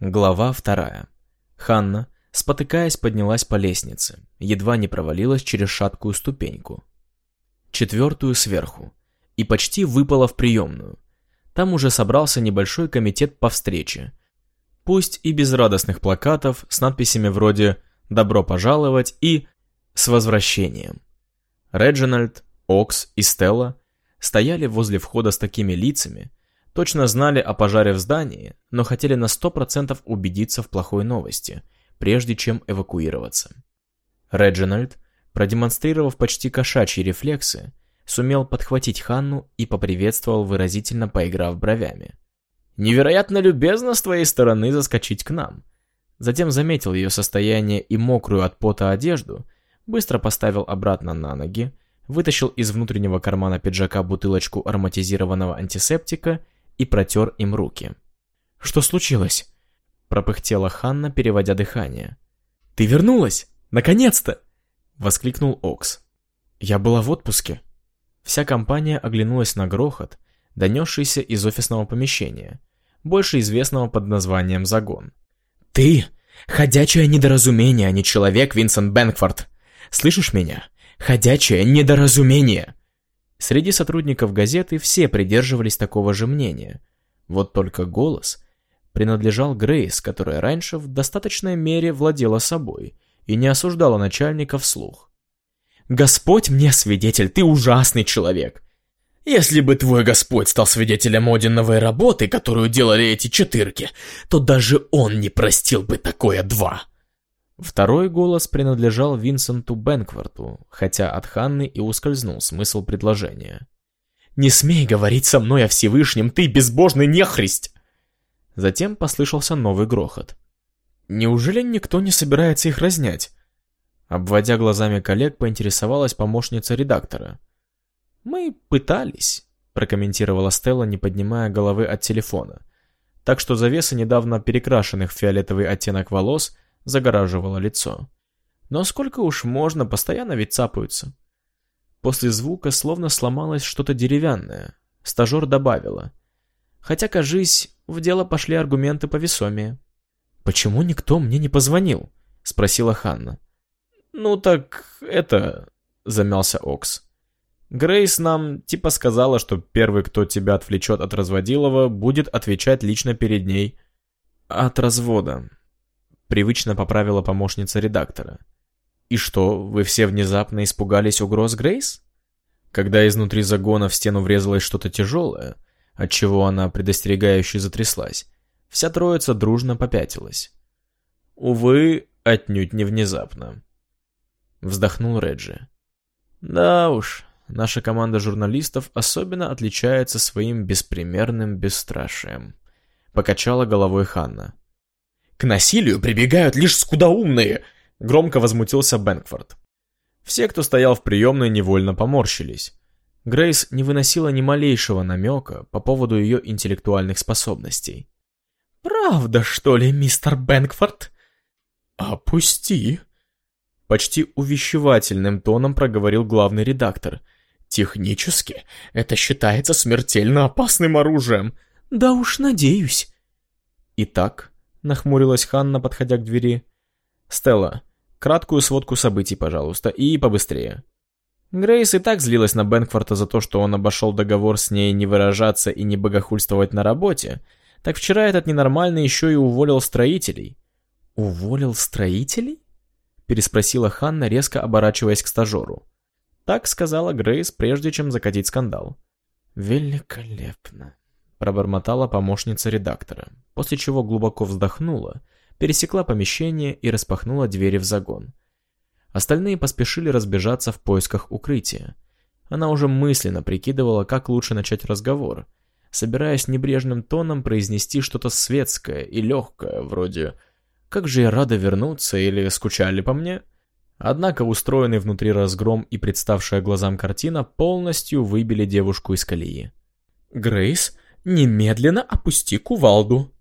Глава вторая. Ханна, спотыкаясь, поднялась по лестнице, едва не провалилась через шаткую ступеньку. Четвертую сверху. И почти выпала в приемную. Там уже собрался небольшой комитет по встрече. Пусть и без радостных плакатов с надписями вроде «Добро пожаловать» и «С возвращением». Реджинальд, Окс и Стелла стояли возле входа с такими лицами, точно знали о пожаре в здании, но хотели на 100% убедиться в плохой новости, прежде чем эвакуироваться. Реджинальд, продемонстрировав почти кошачьи рефлексы, сумел подхватить Ханну и поприветствовал выразительно поиграв бровями. «Невероятно любезно с твоей стороны заскочить к нам». Затем заметил ее состояние и мокрую от пота одежду, быстро поставил обратно на ноги, вытащил из внутреннего кармана пиджака бутылочку ароматизированного антисептика и протер им руки. «Что случилось?» – пропыхтела Ханна, переводя дыхание. «Ты вернулась! Наконец-то!» – воскликнул Окс. «Я была в отпуске». Вся компания оглянулась на грохот, донесшийся из офисного помещения, больше известного под названием «Загон». «Ты — ходячее недоразумение, а не человек, Винсент Бэнкфорд! Слышишь меня? Ходячее недоразумение!» Среди сотрудников газеты все придерживались такого же мнения. Вот только голос принадлежал Грейс, которая раньше в достаточной мере владела собой и не осуждала начальника вслух. «Господь мне свидетель, ты ужасный человек!» Если бы твой Господь стал свидетелем Одиновой работы, которую делали эти четырки, то даже он не простил бы такое два. Второй голос принадлежал Винсенту Бенкварту, хотя от Ханны и ускользнул смысл предложения. «Не смей говорить со мной о Всевышнем, ты безбожный нехрист!» Затем послышался новый грохот. «Неужели никто не собирается их разнять?» Обводя глазами коллег, поинтересовалась помощница редактора. «Мы пытались», — прокомментировала Стелла, не поднимая головы от телефона. Так что завеса недавно перекрашенных в фиолетовый оттенок волос — загораживало лицо. Но сколько уж можно, постоянно ведь цапаются. После звука словно сломалось что-то деревянное. Стажер добавила. Хотя, кажись, в дело пошли аргументы повесомее. «Почему никто мне не позвонил?» — спросила Ханна. «Ну так это...» — замялся Окс. «Грейс нам типа сказала, что первый, кто тебя отвлечет от разводилова, будет отвечать лично перед ней». «От развода», Привычно поправила помощница редактора. «И что, вы все внезапно испугались угроз Грейс?» Когда изнутри загона в стену врезалось что-то тяжелое, отчего она предостерегающе затряслась, вся троица дружно попятилась. «Увы, отнюдь не внезапно», — вздохнул Реджи. «Да уж, наша команда журналистов особенно отличается своим беспримерным бесстрашием», — покачала головой Ханна. К насилию прибегают лишь скудоумные!» — громко возмутился Бэнкфорд. Все, кто стоял в приемной, невольно поморщились. Грейс не выносила ни малейшего намека по поводу ее интеллектуальных способностей. «Правда, что ли, мистер Бэнкфорд?» «Опусти!» Почти увещевательным тоном проговорил главный редактор. «Технически это считается смертельно опасным оружием. Да уж надеюсь». Итак, — нахмурилась Ханна, подходя к двери. «Стелла, краткую сводку событий, пожалуйста, и побыстрее». Грейс и так злилась на Бенкфорта за то, что он обошел договор с ней не выражаться и не богохульствовать на работе. Так вчера этот ненормальный еще и уволил строителей. «Уволил строителей?» переспросила Ханна, резко оборачиваясь к стажеру. Так сказала Грейс, прежде чем закатить скандал. «Великолепно», пробормотала помощница редактора, после чего глубоко вздохнула, пересекла помещение и распахнула двери в загон. Остальные поспешили разбежаться в поисках укрытия. Она уже мысленно прикидывала, как лучше начать разговор, собираясь небрежным тоном произнести что-то светское и легкое, вроде «Как же я рада вернуться» или «Скучали по мне?». Однако устроенный внутри разгром и представшая глазам картина полностью выбили девушку из колеи. «Грейс?» «Немедленно опусти кувалду!»